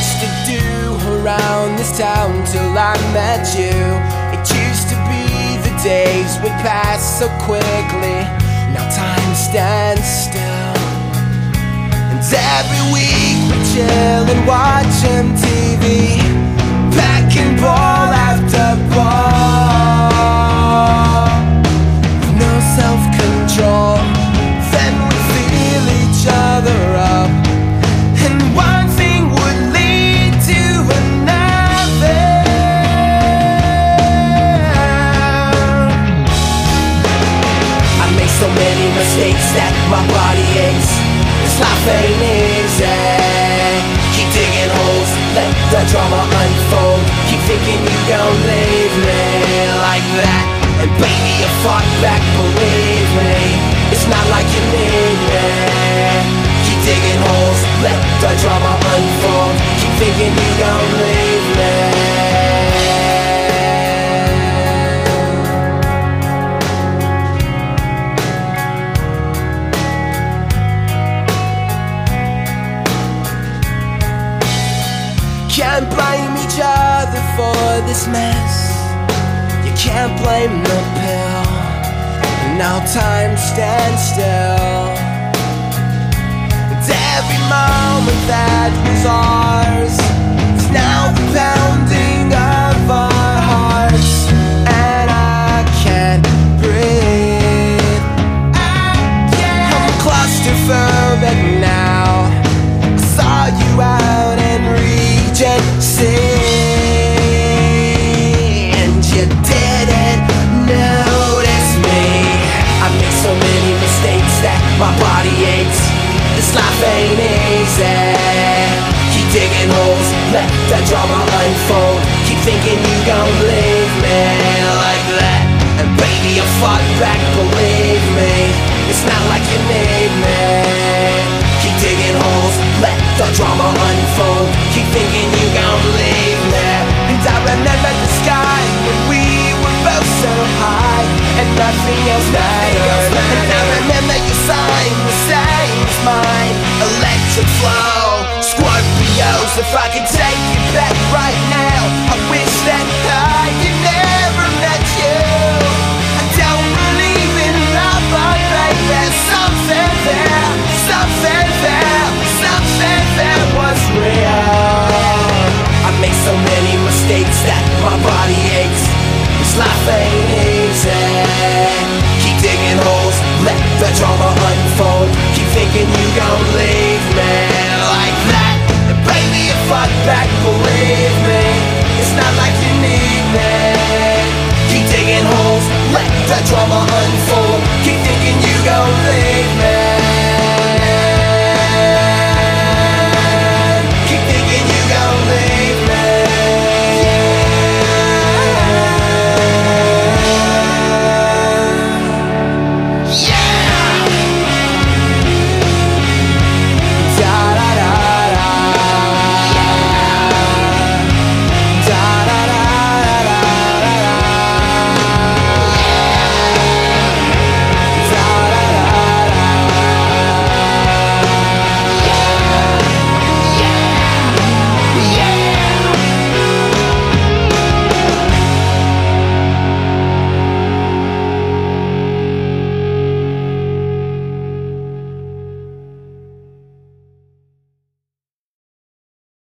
much to do around this town till I met you. It used to be the days would pass so quickly. Now time stands still. And every week we chill and watch MTV. The drama unfold. Keep thinking you gon' leave me like that. And baby, you fought back, believe me. It's not like you need me. Keep digging holes, let the drama unfold. Keep thinking you gon' leave Can't blame each other for this mess. You can't blame the pill. Now time stands still. And every moment that was ours is now the pounding of our hearts. And I can't breathe. I'm claustrophobic body This life ain't easy. Keep digging holes, let the drama unfold. Keep thinking you gon' leave me like that. And baby I fought back, believe me. It's not like you need me Thinking you go leave